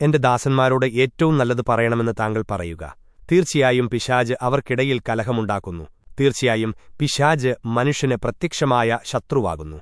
എന്റെ ദാസന്മാരോട് ഏറ്റവും നല്ലത് പറയണമെന്ന് താങ്കൾ പറയുക. തീർച്ചയായും പിശാജ് അവർക്കിടയിൽ കലഹമുണ്ടാക്കുന്നു. തീർച്ചയായും പിശാജ് മനുഷ്യന് പ്രത്യക്ഷമായ ശത്രുവാകുന്നു.